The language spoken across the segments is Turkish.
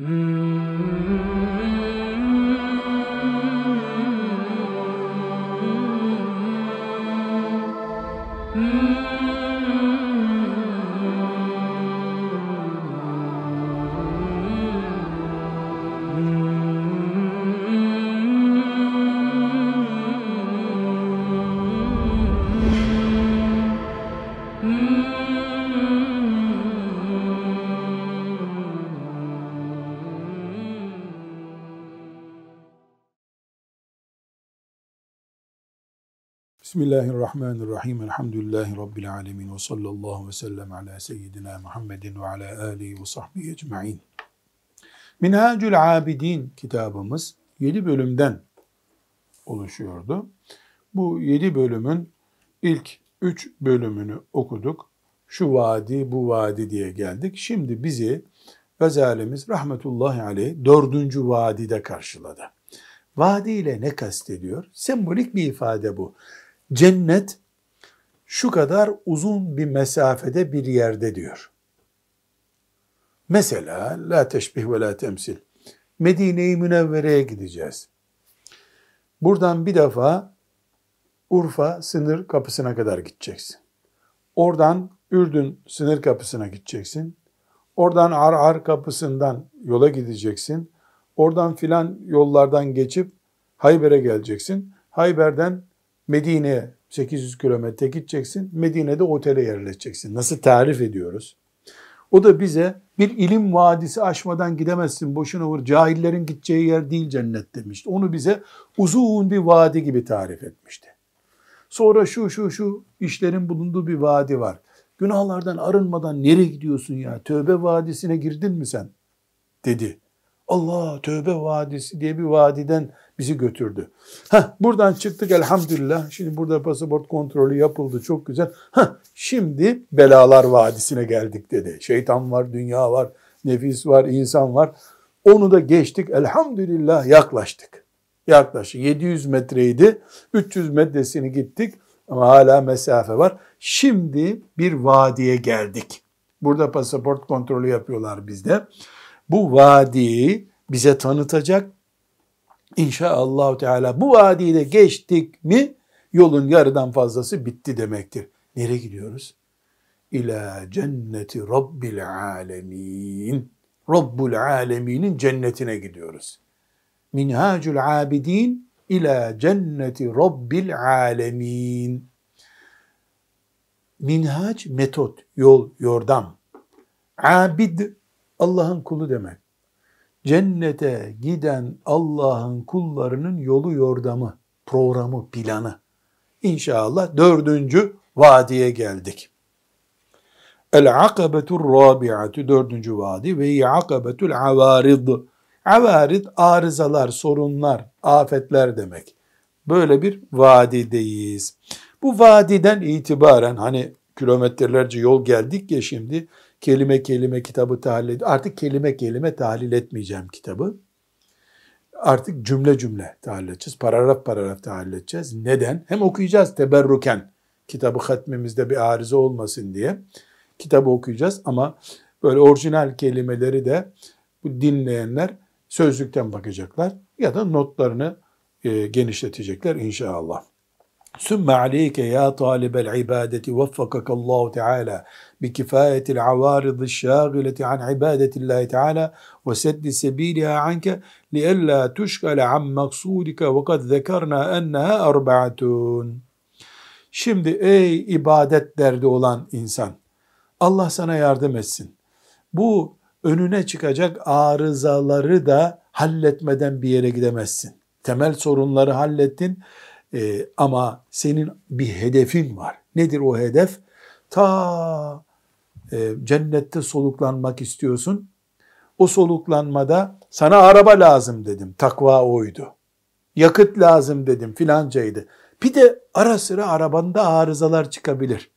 Mm-hmm. Bismillahirrahmanirrahim. Elhamdülillahi Rabbil alemin. Ve sallallahu ve sellem ala seyyidina Muhammedin ve ala alihi ve sahbihi ecma'in. Minhacül Abidin kitabımız 7 bölümden oluşuyordu. Bu 7 bölümün ilk 3 bölümünü okuduk. Şu vadi, bu vadi diye geldik. Şimdi bizi Gazalimiz rahmetullahi aleyh dördüncü vadide karşıladı. Vadi ile ne kastediyor? Sembolik bir ifade bu. Cennet şu kadar uzun bir mesafede bir yerde diyor. Mesela la teşbih ve la temsil. Medine-i Münevvere'ye gideceğiz. Buradan bir defa Urfa sınır kapısına kadar gideceksin. Oradan Ürdün sınır kapısına gideceksin. Oradan Ar-Ar kapısından yola gideceksin. Oradan filan yollardan geçip Hayber'e geleceksin. Hayber'den Medine'ye 800 kilometre gideceksin. Medine'de otele yerleşeceksin. Nasıl tarif ediyoruz? O da bize bir ilim vadisi aşmadan gidemezsin. Boşuna vur. Cahillerin gideceği yer değil cennet demişti. Onu bize uzun bir vadi gibi tarif etmişti. Sonra şu şu şu işlerin bulunduğu bir vadi var. Günahlardan arınmadan nereye gidiyorsun ya? Tövbe vadisine girdin mi sen? Dedi. Allah tövbe vadisi diye bir vadiden bizi götürdü. Heh, buradan çıktık elhamdülillah. Şimdi burada pasaport kontrolü yapıldı çok güzel. Heh, şimdi belalar vadisine geldik dedi. Şeytan var, dünya var, nefis var, insan var. Onu da geçtik elhamdülillah yaklaştık. Yaklaşık 700 metreydi. 300 metresini gittik ama hala mesafe var. Şimdi bir vadiye geldik. Burada pasaport kontrolü yapıyorlar bizde. Bu vadiyi bize tanıtacak İnşallah Teala bu vadiyi de geçtik mi yolun yarıdan fazlası bitti demektir. Nereye gidiyoruz? İlâ cenneti Rabbil alemin. Rabbul aleminin cennetine gidiyoruz. Minhacul abidin ila cenneti Rabbil alemin. Minhac metot, yol, yordam. Abid Allah'ın kulu demek cennete giden Allah'ın kullarının yolu yordamı, programı, planı. İnşallah dördüncü vadiye geldik. El akabetur rabi'atu dördüncü vadi ve akabetul avarid. Avarid arızalar, sorunlar, afetler demek. Böyle bir vadideyiz. Bu vadiden itibaren hani kilometrelerce yol geldik ya şimdi kelime kelime kitabı tahlil ediyor. Artık kelime kelime tahlil etmeyeceğim kitabı. Artık cümle cümle tahlil edeceğiz. Paragraf paragraf tahlil edeceğiz. Neden? Hem okuyacağız teberruken. Kitabı hatmimizde bir arıza olmasın diye. Kitabı okuyacağız ama böyle orijinal kelimeleri de bu dinleyenler sözlükten bakacaklar ya da notlarını e, genişletecekler inşallah. Sümme aleyke ya talibel ibadeti veffakallahu teala bi kifayetil avaridi şâgileti an ibadetillahi teala ve seddi sebiliha anke li ella tuşkale an maksudike ve kad zekarna enneha erbaatun. Şimdi ey ibadet derdi olan insan Allah sana yardım etsin. Bu önüne çıkacak arızaları da halletmeden bir yere gidemezsin. Temel sorunları hallettin ee, ama senin bir hedefin var. Nedir o hedef? Ta e, cennette soluklanmak istiyorsun. O soluklanmada sana araba lazım dedim. Takva oydu. Yakıt lazım dedim filancaydı. Bir de ara sıra arabanda arızalar çıkabilir.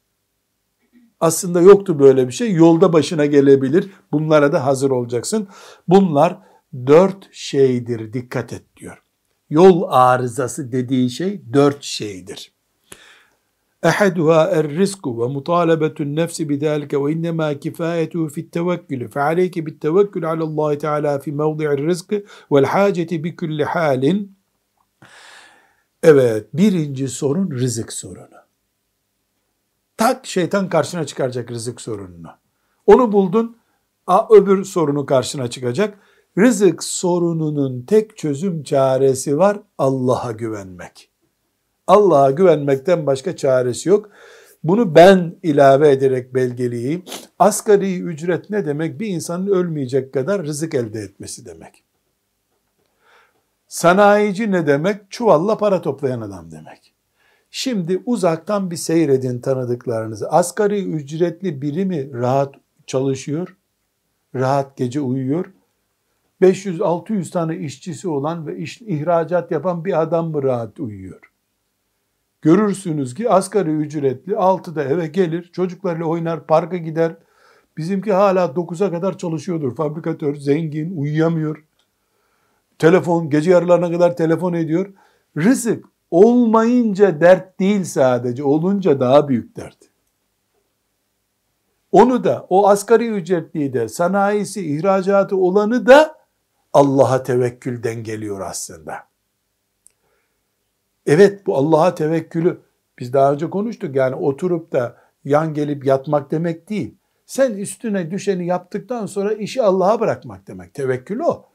Aslında yoktu böyle bir şey. Yolda başına gelebilir. Bunlara da hazır olacaksın. Bunlar dört şeydir dikkat et diyor yol arızası dediği şey dört şeydir. أحدها الرزق ومطالبة النفس بذلك وإنما كفايته في التوكل فعليك بالتوكل على الله تعالى في موضع الرزق والحاجة بكل حال Evet, birinci sorun rızık sorunu. Tak şeytan karşına çıkaracak rızık sorununu. Onu buldun, a, öbür sorunu karşına çıkacak. Rızık sorununun tek çözüm çaresi var, Allah'a güvenmek. Allah'a güvenmekten başka çaresi yok. Bunu ben ilave ederek belgeleyeyim. Asgari ücret ne demek? Bir insanın ölmeyecek kadar rızık elde etmesi demek. Sanayici ne demek? Çuvalla para toplayan adam demek. Şimdi uzaktan bir seyredin tanıdıklarınızı. Asgari ücretli biri mi rahat çalışıyor? Rahat gece uyuyor? 500-600 tane işçisi olan ve iş, ihracat yapan bir adam mı rahat uyuyor? Görürsünüz ki asgari ücretli 6'da eve gelir, çocuklarıyla oynar, parka gider. Bizimki hala 9'a kadar çalışıyordur. Fabrikatör, zengin, uyuyamıyor. Telefon, gece yarılarına kadar telefon ediyor. Rızık olmayınca dert değil sadece, olunca daha büyük dert. Onu da, o asgari ücretliyi de, sanayisi, ihracatı olanı da Allah'a tevekkülden geliyor aslında. Evet bu Allah'a tevekkülü biz daha önce konuştuk yani oturup da yan gelip yatmak demek değil. Sen üstüne düşeni yaptıktan sonra işi Allah'a bırakmak demek. Tevekkül o.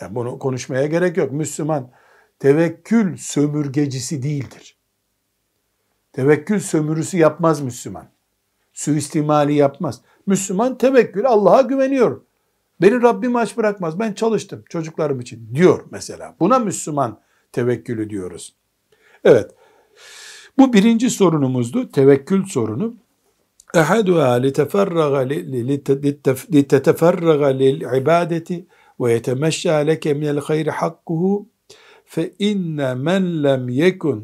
Yani bunu konuşmaya gerek yok. Müslüman tevekkül sömürgecisi değildir. Tevekkül sömürüsü yapmaz Müslüman. Suistimali yapmaz. Müslüman tevekkül Allah'a güveniyor. Beni Rabbim aç bırakmaz. Ben çalıştım çocuklarım için diyor mesela. Buna Müslüman tevekkülü diyoruz. Evet. Bu birinci sorunumuzdu. Tevekkül sorunu. أَحَدُهَا لِتَتَفَرَّغَ لِلْعِبَادَةِ وَيَتَمَشَّى لَكَ مِنَ الْخَيْرِ حَقُّهُ فَإِنَّ مَنْ لَمْ يَكُنْ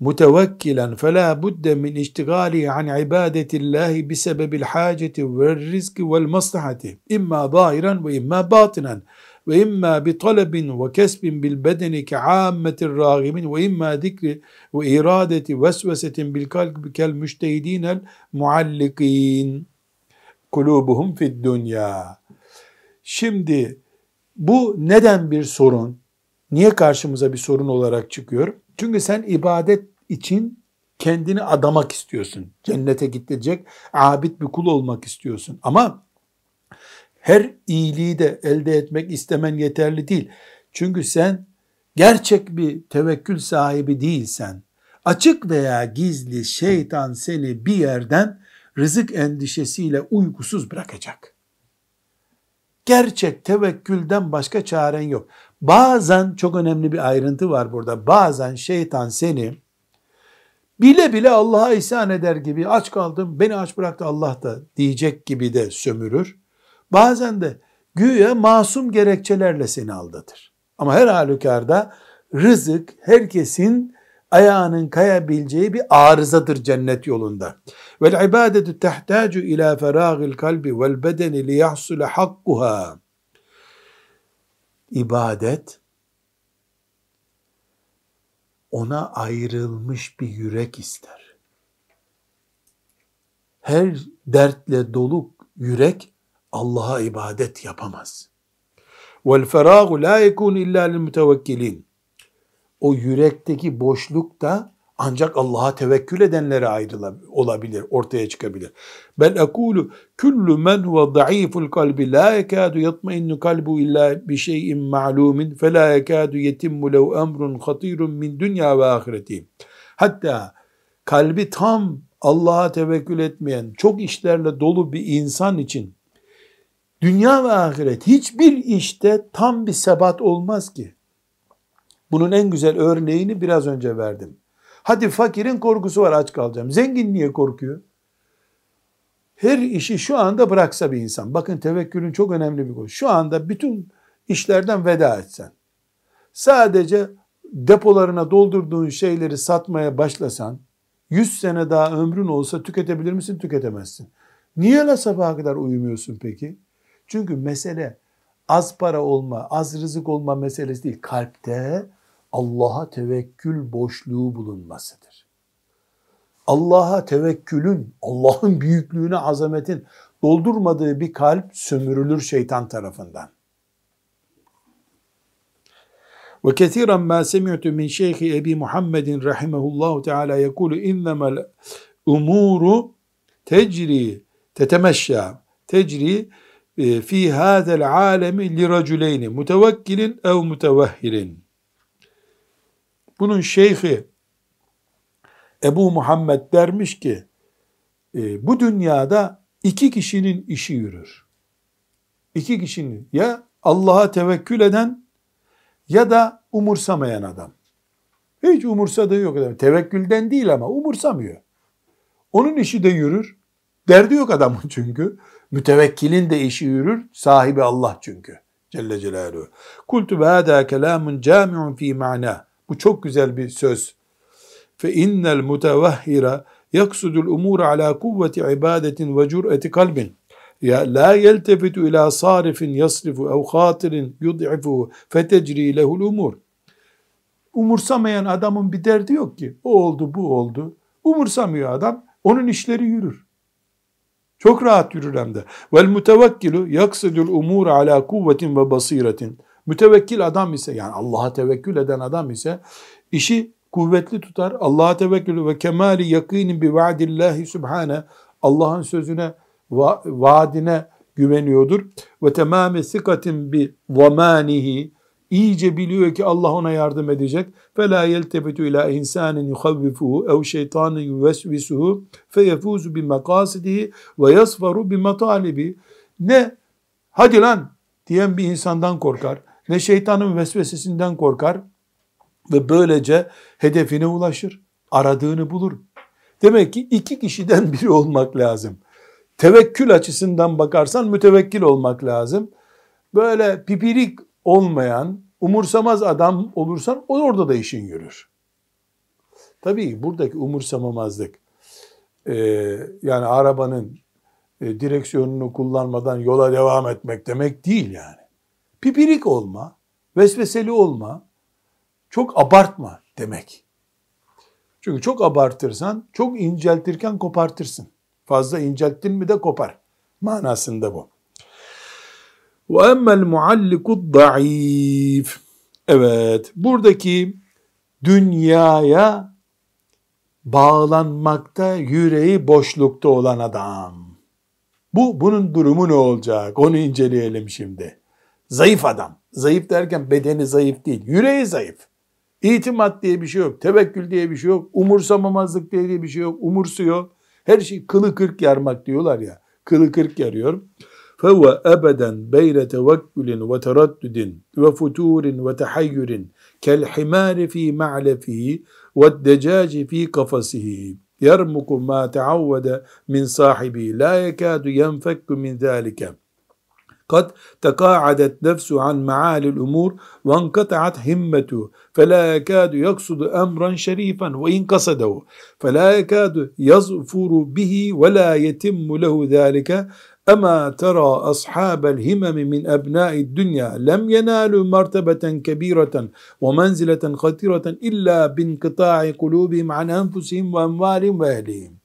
متوكلا فلا بد من اشتغاله عن عبادة الله بسبب الحاجة والرزق والمصلحة إما ظاهرا وإما باطنا ve imma bi talebin ve kesbin bil bedeni ke ammetir ragimin ve imma zikri ve iradeti vesvesetin bil kalbi kel müştehidinel muallikin kulubuhum fid dünya. Şimdi bu neden bir sorun? Niye karşımıza bir sorun olarak çıkıyor? Çünkü sen ibadet için kendini adamak istiyorsun. Cennete gidecek abid bir kul olmak istiyorsun. Ama her iyiliği de elde etmek istemen yeterli değil. Çünkü sen gerçek bir tevekkül sahibi değilsen, açık veya gizli şeytan seni bir yerden rızık endişesiyle uykusuz bırakacak. Gerçek tevekkülden başka çaren yok. Bazen çok önemli bir ayrıntı var burada. Bazen şeytan seni bile bile Allah'a isyan eder gibi aç kaldım beni aç bıraktı Allah da diyecek gibi de sömürür. Bazen de güya masum gerekçelerle seni aldatır. Ama her halükarda rızık herkesin ayağının kayabileceği bir arızadır cennet yolunda. Vel ibadetu tehtacu ila feragil kalbi vel bedeni li yahsule hakkuha. İbadet ona ayrılmış bir yürek ister. Her dertle dolu yürek Allah'a ibadet yapamaz. Vel feragu la yekun illa lil. O yürekteki boşluk da ancak Allah'a tevekkül edenlere ayrılabilir, olabilir, ortaya çıkabilir. Ben ekulu kullu men huve zayıful kalbi la yekadu yatmainnu kalbu illa bi şeyin ma'lumin fe la yekadu yetimmu lev emrun hatirun min dünya ve ahireti. Hatta kalbi tam Allah'a tevekkül etmeyen, çok işlerle dolu bir insan için Dünya ve ahiret hiçbir işte tam bir sebat olmaz ki. Bunun en güzel örneğini biraz önce verdim. Hadi fakirin korkusu var aç kalacağım. Zengin niye korkuyor? Her işi şu anda bıraksa bir insan. Bakın tevekkülün çok önemli bir konu. Şu anda bütün işlerden veda etsen. Sadece depolarına doldurduğun şeyleri satmaya başlasan 100 sene daha ömrün olsa tüketebilir misin? Tüketemezsin. Niye la sabaha kadar uyumuyorsun peki? Çünkü mesele az para olma, az rızık olma meselesi değil. Kalpte Allah'a tevekkül boşluğu bulunmasıdır. Allah'a tevekkülün, Allah'ın büyüklüğüne, azametin doldurmadığı bir kalp sömürülür şeytan tarafından. Ve kesiren ma semi'tu min şeyhi Ebi Muhammedin rahimehullahu teala yekulu innemel umuru tecri tetemeşşâ tecri fi hâzel alemi li raculeyni mutevekkilin ev mutevehhilin. Bunun şeyhi Ebu Muhammed dermiş ki e, bu dünyada iki kişinin işi yürür. İki kişinin ya Allah'a tevekkül eden ya da umursamayan adam. Hiç umursadığı yok adam. Tevekkülden değil ama umursamıyor. Onun işi de yürür. Derdi yok adamın çünkü. Mütevekkilin de işi yürür. Sahibi Allah çünkü. Celle Celaluhu. Kultu ve hâdâ kelâmun câmi'un fî ma'nâ. Bu çok güzel bir söz. Fe innel mutevahhira yaksudul umur ala kuvveti ibadetin ve cür'eti kalbin. Ya la yeltefitu ila sarifin yasrifu ev hatirin yud'ifu fetecri lehul umur. Umursamayan adamın bir derdi yok ki. O oldu bu oldu. Umursamıyor adam. Onun işleri yürür. Çok rahat yürür hem de. Vel mutevekkilu yaksidul umur ala kuvvetin ve basiretin. Mütevekkil adam ise yani Allah'a tevekkül eden adam ise işi kuvvetli tutar. Allah'a tevekkül ve kemali yakinin bi vaadillahi subhane. Allah'ın sözüne, va vaadine güveniyordur. Ve temame sikatin bi zamanihi iyice biliyor ki Allah ona yardım edecek. فَلَا يَلْتَبِتُ اِلَى اِنْسَانٍ يُخَوِّفُهُ اَوْ شَيْطَانٍ يُوَسْوِسُهُ فَيَفُوزُ بِمَقَاسِدِهِ وَيَصْفَرُ بِمَطَالِبِهِ Ne hadi lan diyen bir insandan korkar, ne şeytanın vesvesesinden korkar ve böylece hedefine ulaşır, aradığını bulur. Demek ki iki kişiden biri olmak lazım. Tevekkül açısından bakarsan mütevekkil olmak lazım. Böyle pipirik olmayan, umursamaz adam olursan orada da işin yürür. Tabii buradaki umursamamazlık e, yani arabanın e, direksiyonunu kullanmadan yola devam etmek demek değil yani. Pipirik olma, vesveseli olma, çok abartma demek. Çünkü çok abartırsan, çok inceltirken kopartırsın. Fazla incelttin mi de kopar. Manasında bu. Ve emmel muallikud da'if. Evet, buradaki dünyaya bağlanmakta yüreği boşlukta olan adam. Bu bunun durumu ne olacak? Onu inceleyelim şimdi. Zayıf adam. Zayıf derken bedeni zayıf değil. Yüreği zayıf. İtimat diye bir şey yok. Tevekkül diye bir şey yok. Umursamamazlık diye bir şey yok. Umursuyor. Her şey kılı kırk yarmak diyorlar ya. Kılı kırk yarıyor. فهو أبدا بين توكل وتردد وفتور وتحير كالحمار في معلفه والدجاج في قفصه. يرمق ما تعود من صاحبه لا يكاد ينفك من ذلك. قد تقاعدت نفسه عن معالي الأمور وانقطعت همته فلا يكاد يقصد أمرا شريفا وإن قصده فلا يكاد يظفر به ولا يتم له ذلك. Ema tera ashabel himemi min ebnai dünya lem yenalu mertebeten kebireten ve menzileten hatireten illa bin kıta'i kulubihim an enfusihim ve envalim.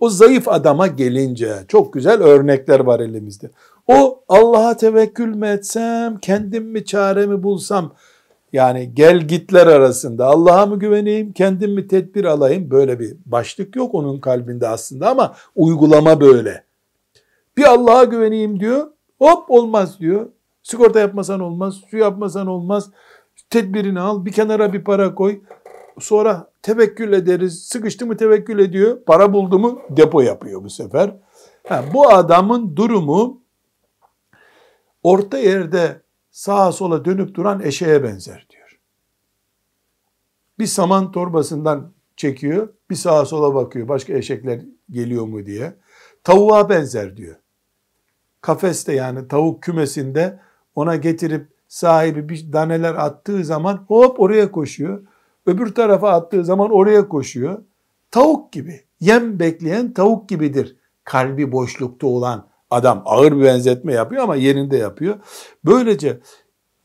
O zayıf adama gelince çok güzel örnekler var elimizde. O Allah'a tevekkül mü etsem, kendim mi çaremi bulsam, yani gel gitler arasında Allah'a mı güveneyim, kendim mi tedbir alayım böyle bir başlık yok onun kalbinde aslında ama uygulama böyle. Bir Allah'a güveneyim diyor. Hop olmaz diyor. Sigorta yapmasan olmaz, su yapmasan olmaz. Tedbirini al, bir kenara bir para koy. Sonra tevekkül ederiz. Sıkıştı mı tevekkül ediyor. Para buldu mu depo yapıyor bu sefer. Ha, bu adamın durumu orta yerde sağa sola dönüp duran eşeğe benzer diyor. Bir saman torbasından çekiyor, bir sağa sola bakıyor. Başka eşekler geliyor mu diye. Tavuğa benzer diyor kafeste yani tavuk kümesinde ona getirip sahibi bir daneler attığı zaman hop oraya koşuyor. Öbür tarafa attığı zaman oraya koşuyor. Tavuk gibi, yem bekleyen tavuk gibidir. Kalbi boşlukta olan adam ağır bir benzetme yapıyor ama yerinde yapıyor. Böylece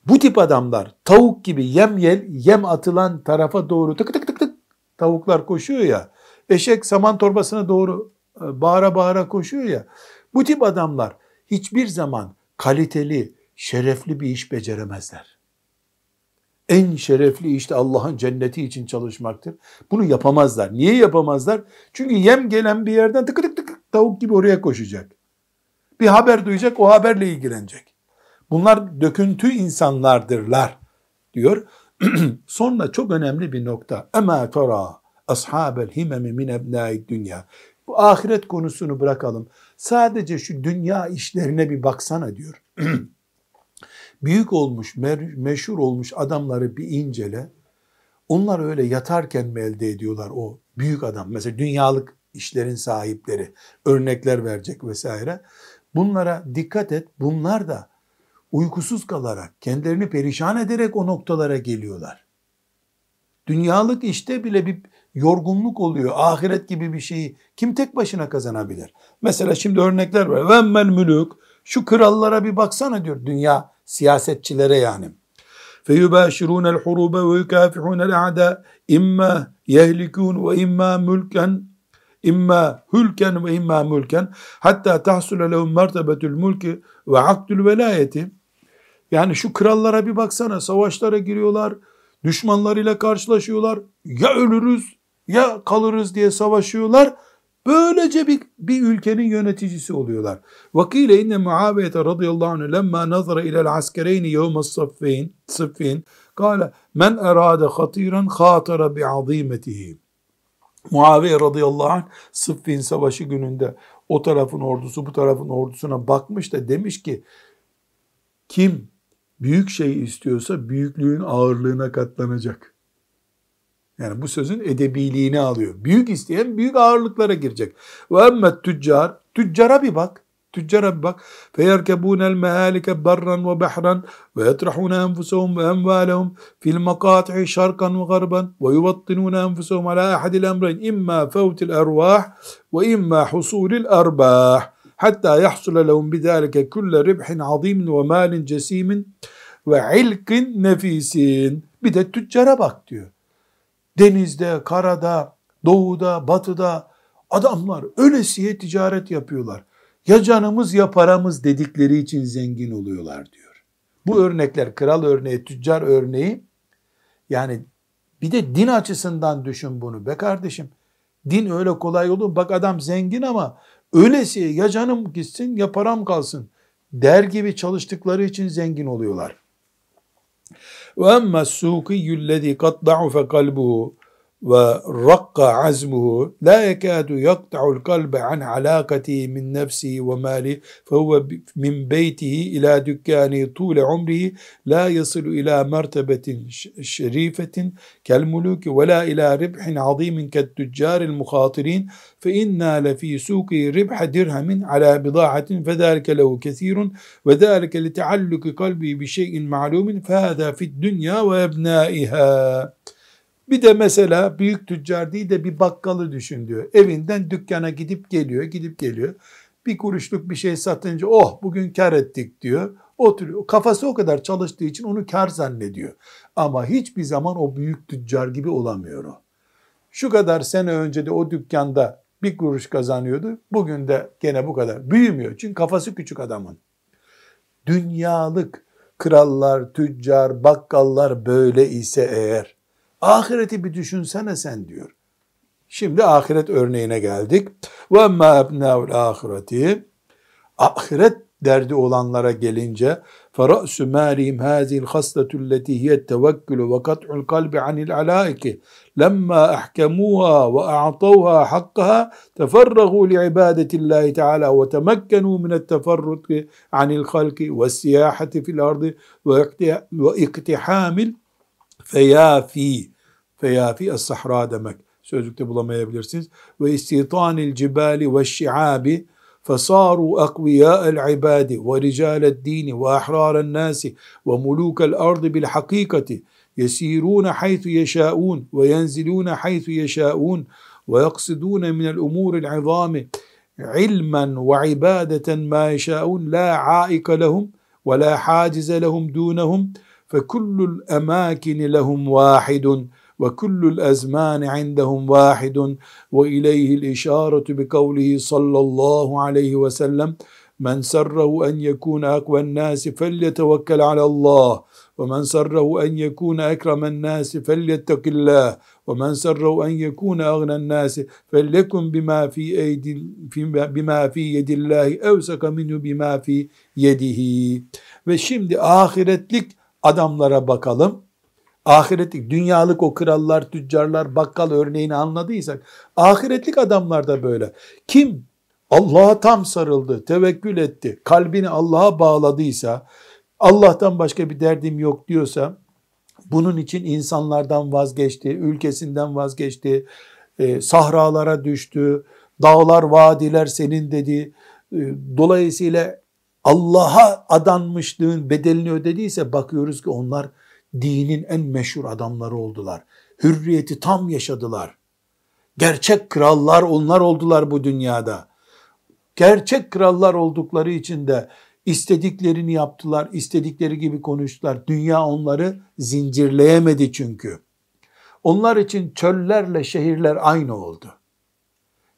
bu tip adamlar tavuk gibi yem yem, yem atılan tarafa doğru tık tık tık tık tavuklar koşuyor ya. eşek saman torbasına doğru e, bağıra bağıra koşuyor ya. Bu tip adamlar hiçbir zaman kaliteli, şerefli bir iş beceremezler. En şerefli işte Allah'ın cenneti için çalışmaktır. Bunu yapamazlar. Niye yapamazlar? Çünkü yem gelen bir yerden tıkı tık tavuk gibi oraya koşacak. Bir haber duyacak, o haberle ilgilenecek. Bunlar döküntü insanlardırlar diyor. Sonra çok önemli bir nokta. Ema tara ashabel himemi min ebnâid dünya. Bu ahiret konusunu bırakalım. Sadece şu dünya işlerine bir baksana diyor. Büyük olmuş, meşhur olmuş adamları bir incele. Onlar öyle yatarken mi elde ediyorlar o büyük adam? Mesela dünyalık işlerin sahipleri örnekler verecek vesaire. Bunlara dikkat et. Bunlar da uykusuz kalarak, kendilerini perişan ederek o noktalara geliyorlar. Dünyalık işte bile bir yorgunluk oluyor. Ahiret gibi bir şeyi kim tek başına kazanabilir? Mesela şimdi örnekler var. Vemmel mülük. Şu krallara bir baksana diyor dünya siyasetçilere yani. فَيُبَاشِرُونَ الْحُرُوبَ وَيُكَافِحُونَ الْاَعْدَى اِمَّا يَهْلِكُونَ وَاِمَّا مُلْكًا imma hülken ve imma mülken hatta tahsule lehum mertebetül mülki ve akdül velayeti yani şu krallara bir baksana savaşlara giriyorlar düşmanlarıyla karşılaşıyorlar ya ölürüz ya kalırız diye savaşıyorlar böylece bir, bir ülkenin yöneticisi oluyorlar. Vakile inne Muaviye radıyallahu anh lemma nazara ilel askereyni yevme saffin saffin kâle men erade hatiran khâtara bi'azîmetihi Muaviye radıyallahu anh Sıffin savaşı gününde o tarafın ordusu bu tarafın ordusuna bakmış da demiş ki kim büyük şey istiyorsa büyüklüğün ağırlığına katlanacak. Yani bu sözün edebiliğini alıyor. Büyük isteyen büyük ağırlıklara girecek. Ve emmet tüccar, tüccara bir bak. tüccara bir bak. فَيَرْكَبُونَ الْمَهَالِكَ بَرًّا وَبَحْرًا وَيَطْرَحُونَ أَنفُسَهُمْ وَأَمْوَالَهُمْ فِي الْمَقَاطِعِ شَرْقًا وَغَرْبًا وَيُوَطِّنُونَ أَنفُسَهُمْ على أحد الأمرين إما فوت الأرواح وإما حصول الأرباح حتى يحصل لهم بذلك كل ربح عظيم ومال جسيم وعلق نفيس bir de tüccara bak diyor. Denizde, karada, doğuda, batıda adamlar ölesiye ticaret yapıyorlar ya canımız ya paramız dedikleri için zengin oluyorlar diyor. Bu örnekler kral örneği, tüccar örneği yani bir de din açısından düşün bunu be kardeşim. Din öyle kolay olur. Bak adam zengin ama öylesi ya canım gitsin ya param kalsın der gibi çalıştıkları için zengin oluyorlar. وأما السوقي الذي قد ضعف قلبه ورق عزمه لا يكاد يقطع القلب عن علاقته من نفسه وماله فهو من بيته إلى دكانه طول عمره لا يصل إلى مرتبة شريفة كالملوك ولا إلى ربح عظيم كالتجار المخاطرين فإنا لفي سوقه ربح درهم على بضاعة فذلك له كثير وذلك لتعلق قلبه بشيء معلوم فهذا في الدنيا وأبنائها. Bir de mesela büyük tüccar değil de bir bakkalı düşün diyor. Evinden dükkana gidip geliyor, gidip geliyor. Bir kuruşluk bir şey satınca oh bugün kar ettik diyor. Oturuyor. Kafası o kadar çalıştığı için onu kar zannediyor. Ama hiçbir zaman o büyük tüccar gibi olamıyor o. Şu kadar sene önce de o dükkanda bir kuruş kazanıyordu. Bugün de gene bu kadar. Büyümüyor. Çünkü kafası küçük adamın. Dünyalık krallar, tüccar, bakkallar böyle ise eğer Ahireti bir düşünsene sen diyor. Şimdi ahiret örneğine geldik. Ve emmâ ebnâul ahireti ahiret derdi olanlara gelince فرأس مالهم هذه الخصلة التي هي التوكل وقطع القلب عن العلائك لما أحكموها وأعطوها حقها تفرغوا لعبادة الله تعالى وتمكنوا من التفرق عن الخلق والسياحة في الأرض واقتحام feyafi feyafi es-sahra demek. Sözlükte bulamayabilirsiniz. Ve istitanil cibali ve şiabi فصاروا أقوياء العباد ورجال الدين وأحرار الناس وملوك الأرض بالحقيقة يسيرون حيث يشاءون وينزلون حيث يشاءون ويقصدون من الأمور العظام علما وعبادة ما يشاءون لا عائق لهم ولا حاجز لهم دونهم فكل الأماكن لهم واحد وكل الأزمان عندهم واحد. وإليه الإشارة بقوله صلى الله عليه وسلم من سره أن يكون أقوى الناس فليتوكل على الله ومن سره أن يكون أكرم الناس فليتق الله ومن سره أن يكون أغنى الناس فليكن بما في أيدي بما في يد الله أوسك منه بما في يده. ve şimdi adamlara bakalım. Ahiretlik, dünyalık o krallar, tüccarlar, bakkal örneğini anladıysak, ahiretlik adamlar da böyle. Kim Allah'a tam sarıldı, tevekkül etti, kalbini Allah'a bağladıysa, Allah'tan başka bir derdim yok diyorsa, bunun için insanlardan vazgeçti, ülkesinden vazgeçti, e, sahralara düştü, dağlar, vadiler senin dedi. E, dolayısıyla Allah'a adanmışlığın bedelini ödediyse bakıyoruz ki onlar dinin en meşhur adamları oldular. Hürriyeti tam yaşadılar. Gerçek krallar onlar oldular bu dünyada. Gerçek krallar oldukları için de istediklerini yaptılar, istedikleri gibi konuştular. Dünya onları zincirleyemedi çünkü. Onlar için çöllerle şehirler aynı oldu.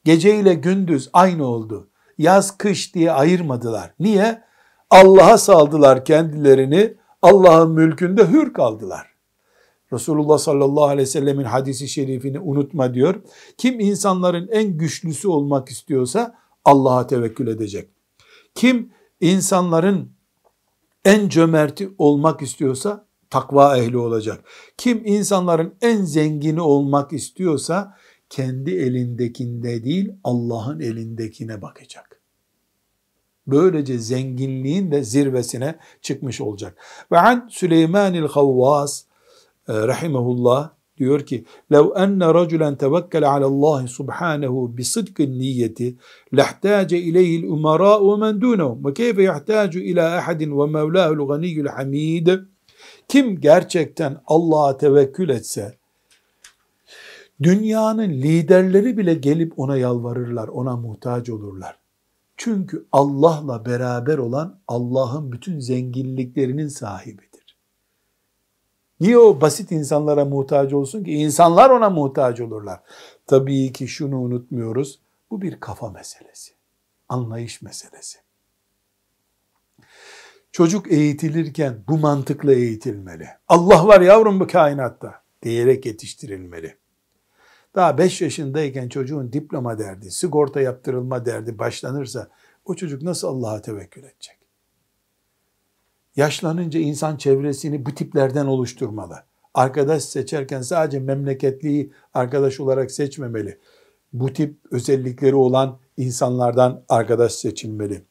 Gece ile gündüz aynı oldu. Yaz kış diye ayırmadılar. Niye? Allah'a saldılar kendilerini. Allah'ın mülkünde hür kaldılar. Resulullah sallallahu aleyhi ve sellemin hadisi şerifini unutma diyor. Kim insanların en güçlüsü olmak istiyorsa Allah'a tevekkül edecek. Kim insanların en cömerti olmak istiyorsa takva ehli olacak. Kim insanların en zengini olmak istiyorsa kendi elindekinde değil Allah'ın elindekine bakacak. Böylece zenginliğin de zirvesine çıkmış olacak. Ve an Süleymanil Havvas e, rahimehullah diyor ki لو أن رجلا توكل على الله سبحانه بصدق النية لاحتاج إليه الأمراء ومن دونهم وكيف يحتاج إلى أحد ومولاه الغني الحميد kim gerçekten Allah'a tevekkül etse dünyanın liderleri bile gelip ona yalvarırlar, ona muhtaç olurlar. Çünkü Allah'la beraber olan Allah'ın bütün zenginliklerinin sahibidir. Niye o basit insanlara muhtaç olsun ki? İnsanlar ona muhtaç olurlar. Tabii ki şunu unutmuyoruz. Bu bir kafa meselesi. Anlayış meselesi. Çocuk eğitilirken bu mantıkla eğitilmeli. Allah var yavrum bu kainatta diyerek yetiştirilmeli. Daha 5 yaşındayken çocuğun diploma derdi, sigorta yaptırılma derdi başlanırsa o çocuk nasıl Allah'a tevekkül edecek? Yaşlanınca insan çevresini bu tiplerden oluşturmalı. Arkadaş seçerken sadece memleketliyi arkadaş olarak seçmemeli. Bu tip özellikleri olan insanlardan arkadaş seçilmeli.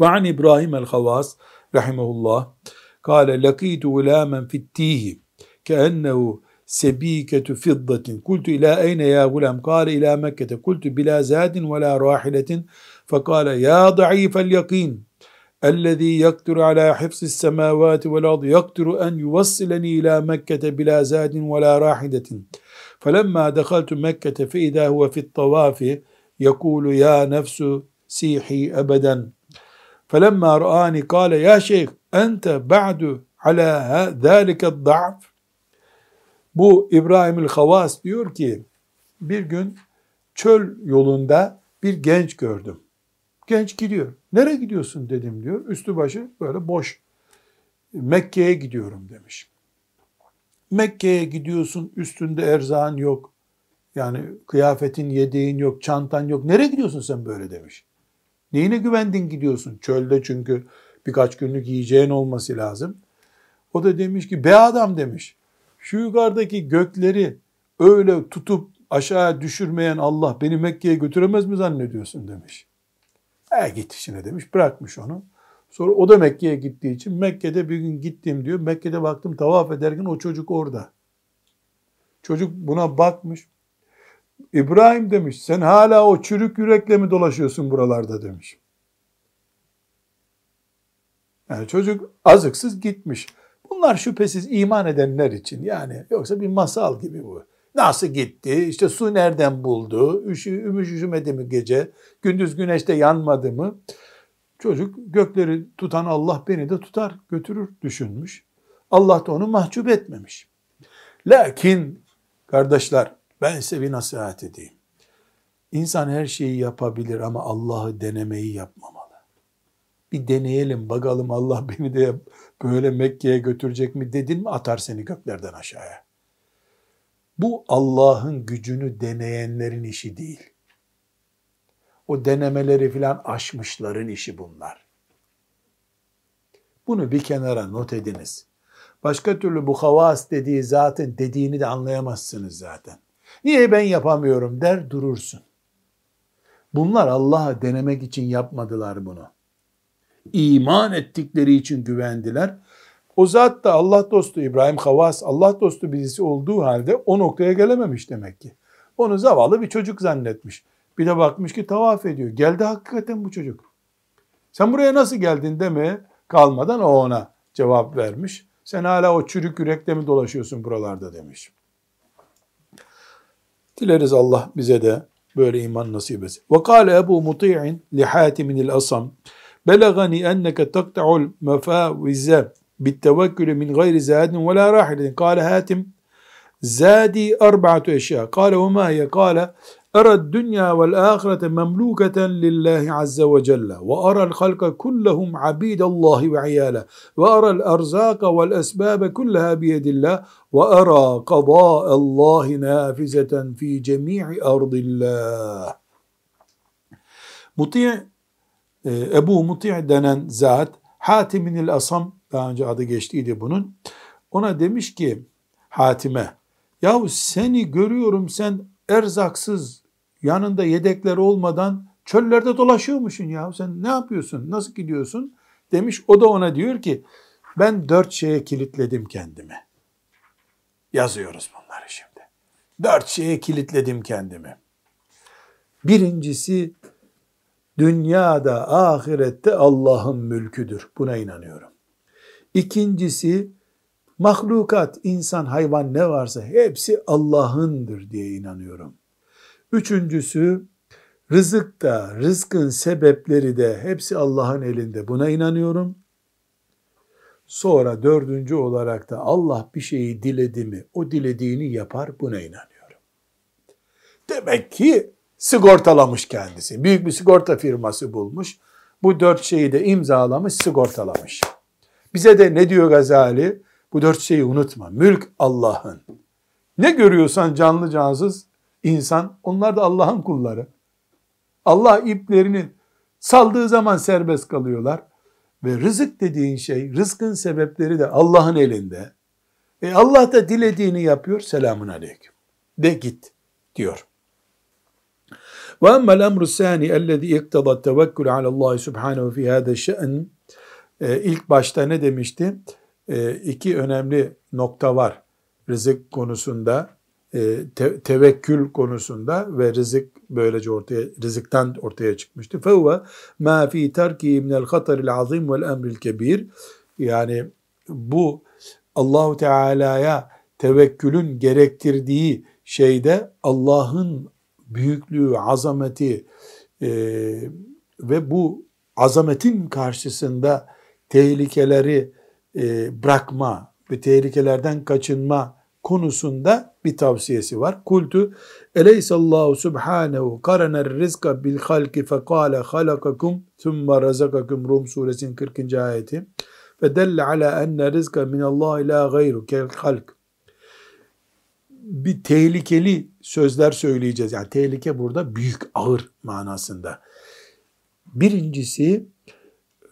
Ve an İbrahim el-Havas rahimehullah kâle lakîtu gulâmen fittîhi keennehu fiddatin kultu ilâ eyne ya gulam kâle ilâ Mekke'te kultu bilâ zâdin ve lâ râhiletin fekâle ya da'îfel yakîn اَلَّذ۪ي يَقْدُرُ عَلَى حِفْظِ السَّمَاوَاتِ وَالْأَرْضِ يَقْدُرُ أَنْ يُوَصِّلَنِي إِلَى مَكَّةَ بِلَا زَادٍ وَلَا رَاحِدَةٍ فَلَمَّا دَخَلْتُ مَكَّةَ فَإِذَا هُوَ فِي الطَّوَافِ يَقُولُ يَا نَفْسُ سِيحِي أَبَدًا. فَلَمَّا رَآنِ قَالَ يَا شَيْخ أَنْتَ بَعْدُ عَلَى ذَٰلِكَ الضَّعْفِ؟ Bu İbrahim Havas diyor ki bir gün çöl yolunda bir genç gördüm. Genç gidiyor. Nereye gidiyorsun dedim diyor. Üstü başı böyle boş. Mekke'ye gidiyorum demiş. Mekke'ye gidiyorsun üstünde erzağın yok. Yani kıyafetin, yedeğin yok, çantan yok. Nereye gidiyorsun sen böyle demiş. Neyine güvendin gidiyorsun? Çölde çünkü birkaç günlük yiyeceğin olması lazım. O da demiş ki be adam demiş. Şu yukarıdaki gökleri öyle tutup aşağı düşürmeyen Allah beni Mekke'ye götüremez mi zannediyorsun demiş. E git işine demiş bırakmış onu. Sonra o da Mekke'ye gittiği için Mekke'de bir gün gittim diyor. Mekke'de baktım tavaf ederken o çocuk orada. Çocuk buna bakmış. İbrahim demiş sen hala o çürük yürekle mi dolaşıyorsun buralarda demiş. Yani çocuk azıksız gitmiş. Bunlar şüphesiz iman edenler için yani yoksa bir masal gibi bu. Nasıl gitti? İşte su nereden buldu? Üşü, ümüş üşümedi mi gece? Gündüz güneşte yanmadı mı? Çocuk gökleri tutan Allah beni de tutar götürür düşünmüş. Allah da onu mahcup etmemiş. Lakin kardeşler ben size bir nasihat edeyim. İnsan her şeyi yapabilir ama Allah'ı denemeyi yapmamalı. Bir deneyelim bakalım Allah beni de böyle Mekke'ye götürecek mi dedin mi atar seni göklerden aşağıya. Bu Allah'ın gücünü deneyenlerin işi değil. O denemeleri filan aşmışların işi bunlar. Bunu bir kenara not ediniz. Başka türlü bu havas dediği zaten dediğini de anlayamazsınız zaten. Niye ben yapamıyorum der durursun. Bunlar Allah'a denemek için yapmadılar bunu. İman ettikleri için güvendiler. O zat da Allah dostu İbrahim Havas Allah dostu birisi olduğu halde o noktaya gelememiş demek ki. Onu zavallı bir çocuk zannetmiş. Bir de bakmış ki tavaf ediyor. Geldi hakikaten bu çocuk. Sen buraya nasıl geldin demeye kalmadan o ona cevap vermiş. Sen hala o çürük yürekle mi dolaşıyorsun buralarda demiş. Dileriz Allah bize de böyle iman nasip etsin. Ve kâle Ebu Muti'in li Hatim'in asam belagani enneke takta'ul mefavize بالتوكل من غير زاد ولا راحلة قال هاتم زادي أربعة أشياء. قال وما هي؟ قال أرى الدنيا والآخرة مملوكة لله عز وجل وأرى الخلق كلهم عبيد الله وعياله وأرى الأرزاق والأسباب كلها بيد الله وأرى قضاء الله نافذة في جميع أرض الله. Muti' Ebu Muti' denen zat Hatim'in el Asam daha önce adı geçtiydi bunun. Ona demiş ki Hatim'e yahu seni görüyorum sen erzaksız yanında yedekler olmadan çöllerde dolaşıyormuşsun ya. Sen ne yapıyorsun? Nasıl gidiyorsun? Demiş. O da ona diyor ki ben dört şeye kilitledim kendimi. Yazıyoruz bunları şimdi. Dört şeye kilitledim kendimi. Birincisi dünyada, ahirette Allah'ın mülküdür. Buna inanıyorum. İkincisi mahlukat, insan, hayvan ne varsa hepsi Allah'ındır diye inanıyorum. Üçüncüsü rızık da, rızkın sebepleri de hepsi Allah'ın elinde. Buna inanıyorum. Sonra dördüncü olarak da Allah bir şeyi diledi mi, o dilediğini yapar, buna inanıyorum. Demek ki sigortalamış kendisi. Büyük bir sigorta firması bulmuş. Bu dört şeyi de imzalamış, sigortalamış. Bize de ne diyor Gazali? Bu dört şeyi unutma. Mülk Allah'ın. Ne görüyorsan canlı cansız insan, onlar da Allah'ın kulları. Allah iplerini saldığı zaman serbest kalıyorlar. Ve rızık dediğin şey, rızkın sebepleri de Allah'ın elinde. E Allah da dilediğini yapıyor. Selamun aleyküm. De git diyor. Ve emmel emru sani ellezî ikteda tevekkül Allah subhanehu fi hâde şe'n. E, ilk başta ne demişti? E, iki önemli nokta var rızık konusunda e, te, tevekkül konusunda ve rızık böylece ortaya rızıktan ortaya çıkmıştı. Fevve ma fi terki minel hataril azim vel emril kebir. Yani bu Allahu Teala'ya tevekkülün gerektirdiği şeyde Allah'ın büyüklüğü, azameti e, ve bu azametin karşısında tehlikeleri e, bırakma ve tehlikelerden kaçınma konusunda bir tavsiyesi var. Kultu Eleysallahu subhanehu karaner rizka bil halki fekale halakakum thumma razakakum Rum suresinin 40. ayeti ve delle ala enne rizka minallahi la gayru kel halk bir tehlikeli sözler söyleyeceğiz. Yani tehlike burada büyük, ağır manasında. Birincisi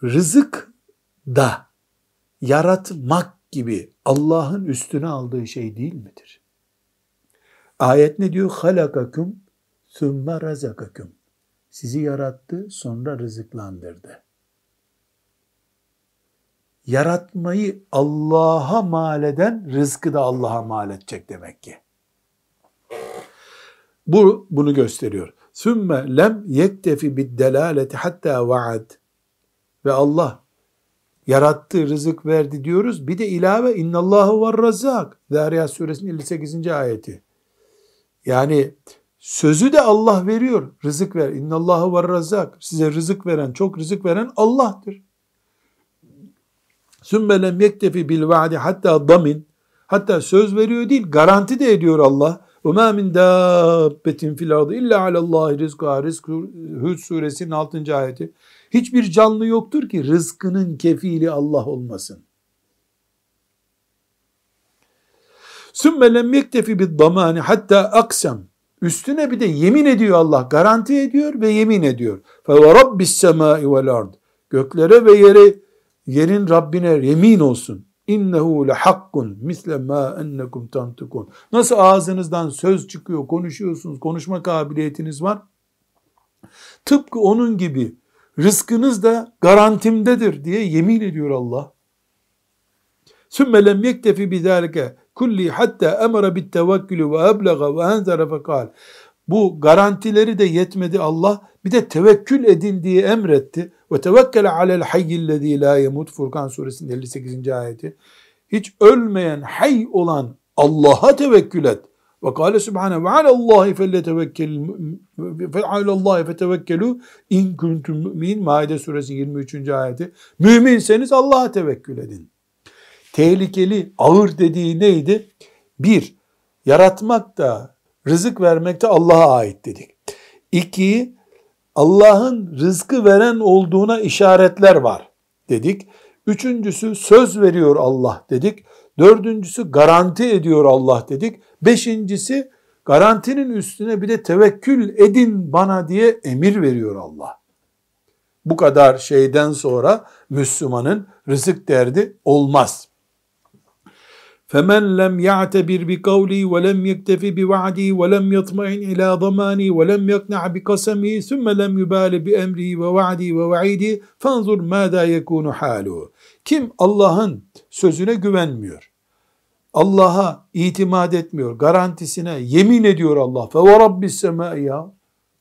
rızık da yaratmak gibi Allah'ın üstüne aldığı şey değil midir? Ayet ne diyor? Halakakum sümme razakakum. Sizi yarattı sonra rızıklandırdı. Yaratmayı Allah'a mal eden rızkı da Allah'a mal edecek demek ki. Bu bunu gösteriyor. Sümme lem yektefi bid delaleti hatta vaad. Ve Allah yarattı, rızık verdi diyoruz. Bir de ilave innallahu var razzak. Zariyat suresinin 58. ayeti. Yani sözü de Allah veriyor. Rızık ver. İnnallahu var razzak. Size rızık veren, çok rızık veren Allah'tır. Sümme lem yektefi bil vaadi hatta damin. Hatta söz veriyor değil, garanti de ediyor Allah. وَمَا مِنْ دَابَّةٍ فِي الْاَرْضِ اِلَّا عَلَى اللّٰهِ رِزْقَهَا Rizk Hud suresinin 6. ayeti. Hiçbir canlı yoktur ki rızkının kefili Allah olmasın. ثُمَّ لَمْ يَكْتَفِ بِالضَّمَانِ hatta aksam. Üstüne bir de yemin ediyor Allah, garanti ediyor ve yemin ediyor. فَوَرَبِّ السَّمَاءِ وَالْاَرْضِ Göklere ve yere, yerin Rabbine yemin olsun. İnnehu lehakkun misle ma ennekum tantıkun. Nasıl ağzınızdan söz çıkıyor, konuşuyorsunuz, konuşma kabiliyetiniz var. Tıpkı onun gibi rızkınız da garantimdedir diye yemin ediyor Allah. Sümme lem yektefi bidâlike kulli hatta emre bit tevekkülü ve eblega ve enzere fekal. Bu garantileri de yetmedi Allah. Bir de tevekkül edin diye emretti. Ve tevekkele alel hayyillezî la yemut. Furkan suresinin 58. ayeti. Hiç ölmeyen hay olan Allah'a tevekkül et. Ve kâle subhanehu ve alallahi fellahi fetevekkelu in kuntum mümin. Maide suresi 23. ayeti. Müminseniz Allah'a tevekkül edin. Tehlikeli, ağır dediği neydi? Bir, yaratmak da, rızık vermek de Allah'a ait dedik. İki, Allah'ın rızkı veren olduğuna işaretler var dedik. Üçüncüsü söz veriyor Allah dedik. Dördüncüsü garanti ediyor Allah dedik. Beşincisi garantinin üstüne bir de tevekkül edin bana diye emir veriyor Allah. Bu kadar şeyden sonra Müslümanın rızık derdi olmaz. فمن لم يعتبر بقولي ولم يكتفي بوعدي ولم يطمئن إلى ضماني ولم يقنع بقسمي ثم لم يبال بأمري ووعدي ووعيدي فانظر ماذا يكون حاله Kim Allah'ın sözüne güvenmiyor, Allah'a itimat etmiyor, garantisine yemin ediyor Allah. Fe ve rabbis ya.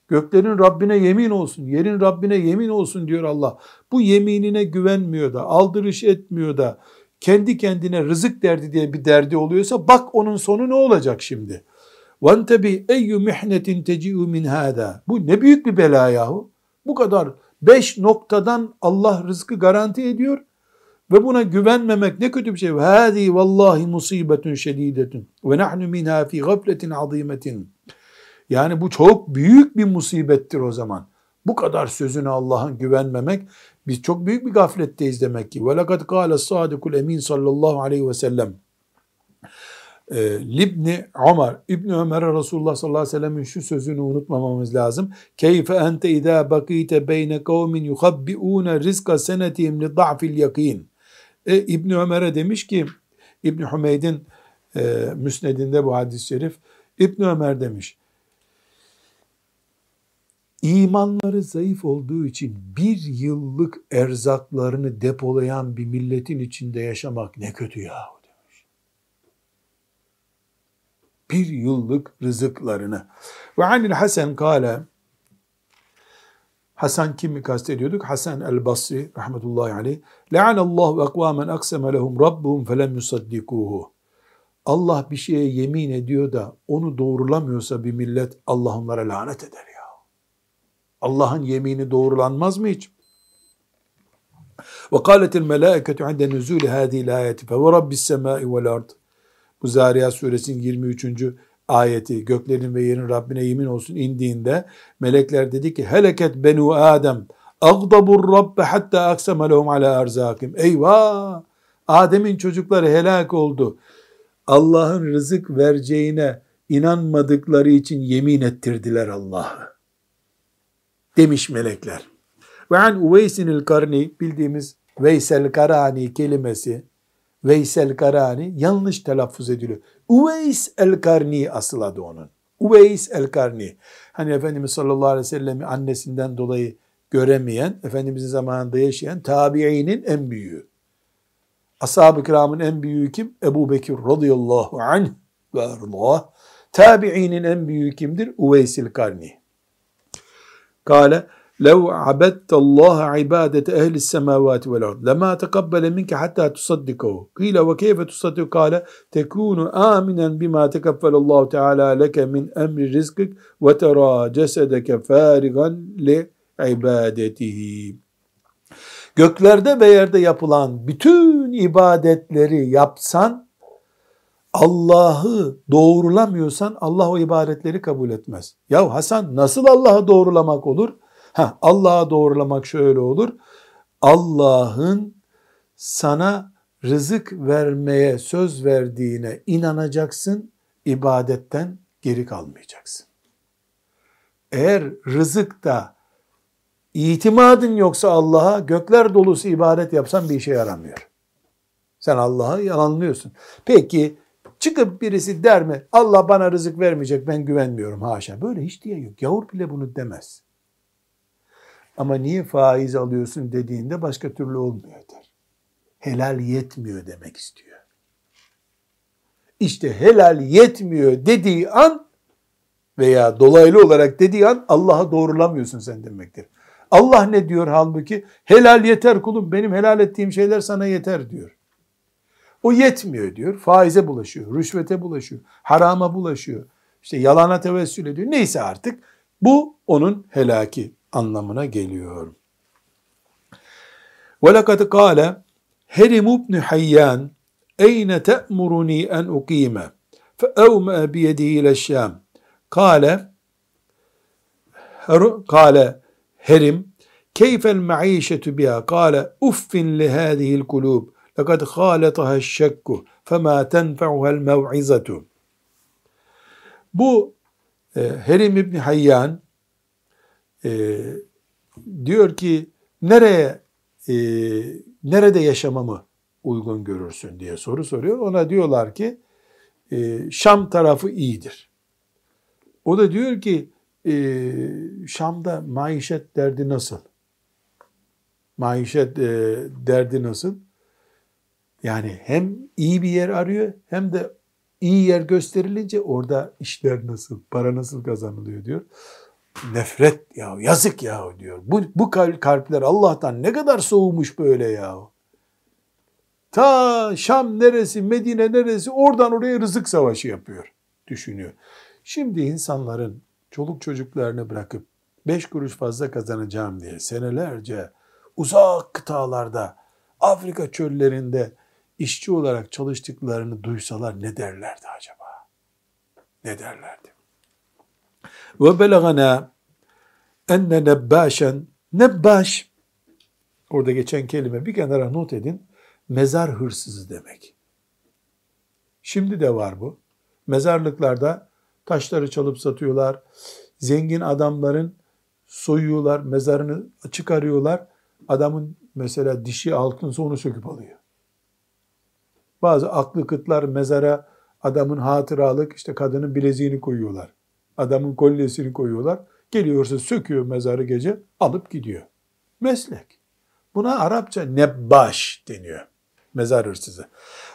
Göklerin Rabbine yemin olsun, yerin Rabbine yemin olsun diyor Allah. Bu yeminine güvenmiyor da, aldırış etmiyor da, kendi kendine rızık derdi diye bir derdi oluyorsa bak onun sonu ne olacak şimdi? وَانْتَبِي اَيُّ مِحْنَةٍ تَجِئُ min hada. Bu ne büyük bir bela yahu. Bu kadar beş noktadan Allah rızkı garanti ediyor ve buna güvenmemek ne kötü bir şey. هَذِي vallahi musibetun şedidetun ve nahnu minha fi gafletin azimetin. Yani bu çok büyük bir musibettir o zaman. Bu kadar sözüne Allah'ın güvenmemek biz çok büyük bir gafletteyiz demek ki. Lekad kâle sadikul emin sallallahu aleyhi ve sellem. Ee, Libni Ömer, İbni Ömer'e Resulullah sallallahu aleyhi ve sellemin şu sözünü unutmamamız lazım. Keyfe ente idâ bakîte beyne kavmin yuhabbiûne rizka senetihim li da'fil yakîn. E, İbni Ömer'e demiş ki, İbni Hümeyd'in e, müsnedinde bu hadis-i şerif, İbni Ömer demiş, İmanları zayıf olduğu için bir yıllık erzaklarını depolayan bir milletin içinde yaşamak ne kötü ya demiş. Bir yıllık rızıklarını. Ve anil Hasan kâle Hasan kimi kastediyorduk? Hasan el-Basri rahmetullahi aleyh. Le'anallahu ekvamen akseme lehum rabbuhum felem yusaddikuhu. Allah bir şeye yemin ediyor da onu doğrulamıyorsa bir millet Allah onlara lanet eder. Allah'ın yemini doğrulanmaz mı hiç? Ve kâletil melâiketu inde nüzûli hâdîl âyeti fe ve rabbis. Bu Zariyat suresinin 23. ayeti göklerin ve yerin Rabbine yemin olsun indiğinde melekler dedi ki heleket benu Adem agdabur rabbe hatta aksama lehum ala erzakim. Eyvah! Adem'in çocukları helak oldu. Allah'ın rızık vereceğine inanmadıkları için yemin ettirdiler Allah'ı demiş melekler. Ve an Uveysinil Karni bildiğimiz Veysel Karani kelimesi Veysel Karani yanlış telaffuz ediliyor. Uveys el Karni asıl adı onun. Uveys el Karni. Hani Efendimiz sallallahu aleyhi ve sellem'i annesinden dolayı göremeyen, Efendimizin zamanında yaşayan tabiinin en büyüğü. Ashab-ı kiramın en büyüğü kim? Ebu Bekir radıyallahu anh ve. Tabiinin en büyüğü kimdir? Uveysil Karni. Kale لو عبدت الله عبادة أهل السماوات والأرض لما تقبل منك حتى تصدقه قيل وكيف تصدق؟ قال تكون آمنا بما تكفل الله تعالى لك من أمر رزقك وترى جسدك فارغا لعبادته. Göklerde ve yerde yapılan bütün ibadetleri yapsan Allah'ı doğrulamıyorsan Allah o ibadetleri kabul etmez. Ya Hasan nasıl Allah'ı doğrulamak olur? Ha Allah'ı doğrulamak şöyle olur. Allah'ın sana rızık vermeye söz verdiğine inanacaksın, ibadetten geri kalmayacaksın. Eğer rızıkta itimadın yoksa Allah'a gökler dolusu ibadet yapsan bir işe yaramıyor. Sen Allah'ı yalanlıyorsun. Peki çıkıp birisi der mi Allah bana rızık vermeyecek ben güvenmiyorum haşa. Böyle hiç diye yok. Yavur bile bunu demez. Ama niye faiz alıyorsun dediğinde başka türlü olmuyor der. Helal yetmiyor demek istiyor. İşte helal yetmiyor dediği an veya dolaylı olarak dediği an Allah'a doğrulamıyorsun sen demektir. Allah ne diyor halbuki? Helal yeter kulum benim helal ettiğim şeyler sana yeter diyor. O yetmiyor diyor. Faize bulaşıyor, rüşvete bulaşıyor, harama bulaşıyor. İşte yalana tevessül ediyor. Neyse artık bu onun helaki anlamına geliyor. وَلَقَدْ قَالَ هَرِمُ بْنِ حَيَّانِ اَيْنَ تَأْمُرُنِي اَنْ اُقِيمَ فَاَوْمَأَ بِيَدِهِ اِلَى الشَّامِ قال قال هرم كيف المعيشة بها قال أف لهذه القلوب لقد خالطها الشك فما تنفعها الموعظة Bu e, Herim İbni Hayyan e, diyor ki nereye e, nerede yaşamamı uygun görürsün diye soru soruyor. Ona diyorlar ki e, Şam tarafı iyidir. O da diyor ki e, Şam'da maişet derdi nasıl? Maişet e, derdi nasıl? Yani hem iyi bir yer arıyor hem de iyi yer gösterilince orada işler nasıl, para nasıl kazanılıyor diyor. Nefret ya yazık ya diyor. Bu, bu kalpler Allah'tan ne kadar soğumuş böyle ya. Ta Şam neresi, Medine neresi oradan oraya rızık savaşı yapıyor, düşünüyor. Şimdi insanların çoluk çocuklarını bırakıp beş kuruş fazla kazanacağım diye senelerce uzak kıtalarda, Afrika çöllerinde işçi olarak çalıştıklarını duysalar ne derlerdi acaba? Ne derlerdi? Ve belagana enne nebbaşen nebbaş orada geçen kelime bir kenara not edin. Mezar hırsızı demek. Şimdi de var bu. Mezarlıklarda taşları çalıp satıyorlar. Zengin adamların soyuyorlar, mezarını çıkarıyorlar. Adamın mesela dişi altınsa onu söküp alıyor. Bazı aklı kıtlar mezara adamın hatıralık işte kadının bileziğini koyuyorlar. Adamın kolyesini koyuyorlar. Geliyorsa söküyor mezarı gece alıp gidiyor. Meslek. Buna Arapça nebbaş deniyor. Mezar hırsızı.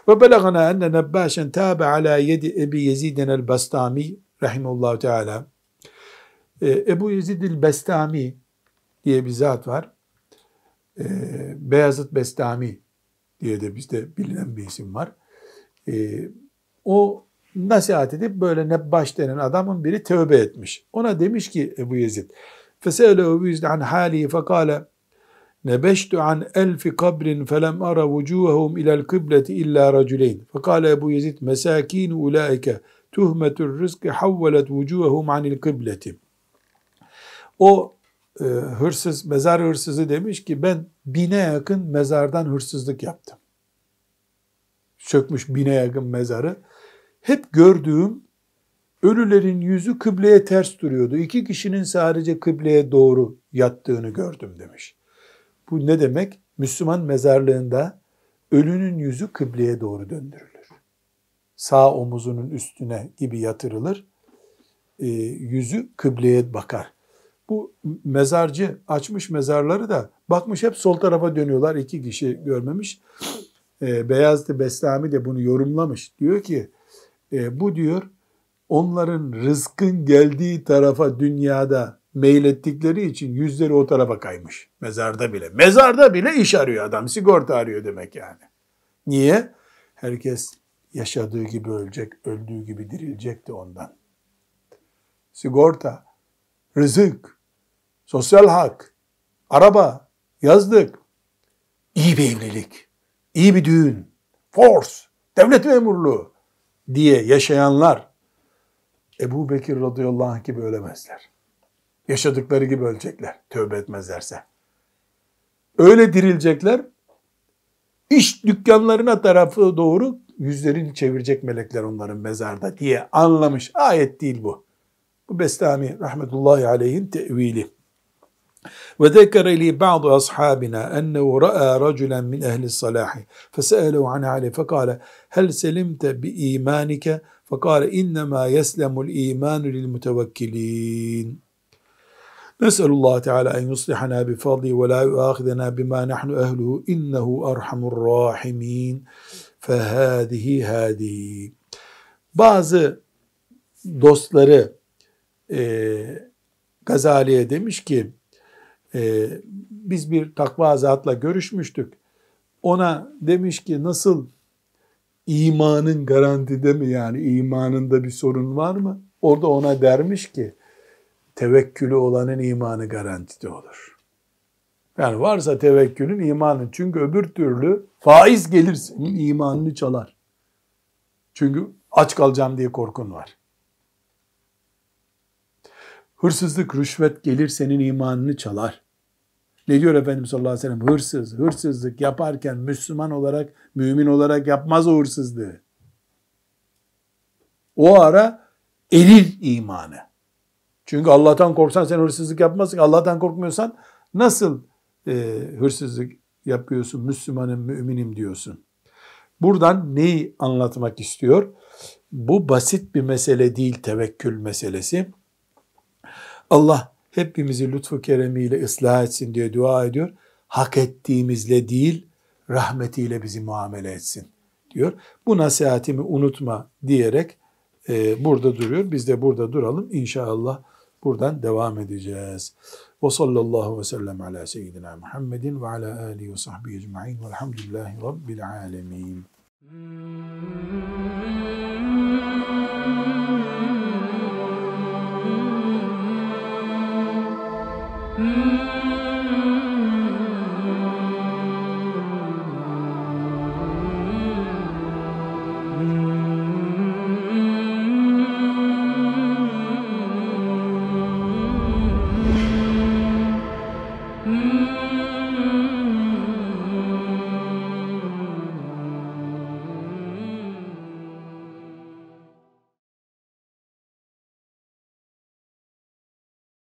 Ve belagana enne nebbaşen tabi ala yedi Ebi Yezidin el Bastami rahimullahu teala. Ee, Ebu Yezid el Bestami diye bir zat var. Ee, Beyazıt Bestami diye de bizde bilinen bir isim var. Ee, o nasihat edip böyle Nebbaş denen adamın biri tövbe etmiş. Ona demiş ki Ebu Yezid فَسَأَلَ Ebu Yezid an halihi فَقَالَ نبشت عن ألف قبر فلم أرى وجوههم إلى القبلة إلا رجلين فقال أبو يزيد مساكين أولئك تهمة الرزق حولت وجوههم عن القبلة O e, hırsız, mezar hırsızı demiş ki ben bine yakın mezardan hırsızlık yaptım. Sökmüş bine yakın mezarı. Hep gördüğüm ölülerin yüzü kıbleye ters duruyordu. İki kişinin sadece kıbleye doğru yattığını gördüm demiş. Bu ne demek? Müslüman mezarlığında ölünün yüzü kıbleye doğru döndürülür. Sağ omuzunun üstüne gibi yatırılır. E, yüzü kıbleye bakar. Bu mezarcı açmış mezarları da bakmış hep sol tarafa dönüyorlar. iki kişi görmemiş. E, Beyazlı Bestami de bunu yorumlamış. Diyor ki e, bu diyor onların rızkın geldiği tarafa dünyada meylettikleri için yüzleri o tarafa kaymış. Mezarda bile. Mezarda bile iş arıyor adam. Sigorta arıyor demek yani. Niye? Herkes yaşadığı gibi ölecek, öldüğü gibi dirilecek de ondan. Sigorta, rızık, sosyal hak, araba, yazlık, iyi bir evlilik, iyi bir düğün, force, devlet memurluğu. diye yaşayanlar Ebu Bekir radıyallahu anh gibi ölemezler. Yaşadıkları gibi ölecekler. Tövbe etmezlerse. Öyle dirilecekler. İş dükkanlarına tarafı doğru yüzlerini çevirecek melekler onların mezarda diye anlamış. Ayet değil bu. Bu Bestami rahmetullahi aleyhin tevili. وذكر لي بعض أصحابنا أنه رأى رجلا من أهل الصلاح فسأله عن عليه فقال هل سلمت بإيمانك؟ فقال إنما يسلم الإيمان للمتوكلين. نسأل الله تعالى أن يصلحنا بفضله ولا يؤاخذنا بما نحن أهله إنه أرحم الراحمين. فهذه هذه. bazı dostları e, Gazali'ye demiş ki e, biz bir takva zatla görüşmüştük. Ona demiş ki nasıl imanın garantide mi yani imanında bir sorun var mı? Orada ona dermiş ki tevekkülü olanın imanı garantide olur. Yani varsa tevekkülün imanın. Çünkü öbür türlü faiz gelir senin imanını çalar. Çünkü aç kalacağım diye korkun var. Hırsızlık, rüşvet gelir senin imanını çalar. Ne diyor Efendimiz sallallahu aleyhi ve sellem? Hırsız, hırsızlık yaparken Müslüman olarak, mümin olarak yapmaz o hırsızlığı. O ara erir imanı. Çünkü Allah'tan korksan sen hırsızlık yapmazsın. Allah'tan korkmuyorsan nasıl e, hırsızlık yapıyorsun, Müslümanım, müminim diyorsun. Buradan neyi anlatmak istiyor? Bu basit bir mesele değil tevekkül meselesi. Allah hepimizi lütfu keremiyle ıslah etsin diye dua ediyor. Hak ettiğimizle değil, rahmetiyle bizi muamele etsin diyor. Bu nasihatimi unutma diyerek e, burada duruyor. Biz de burada duralım. İnşallah buradan devam edeceğiz. Ve sallallahu ve sellem ala seyyidina Muhammedin ve ala alihi ve sahbihi ecma'in velhamdülillahi rabbil alemin. Mm.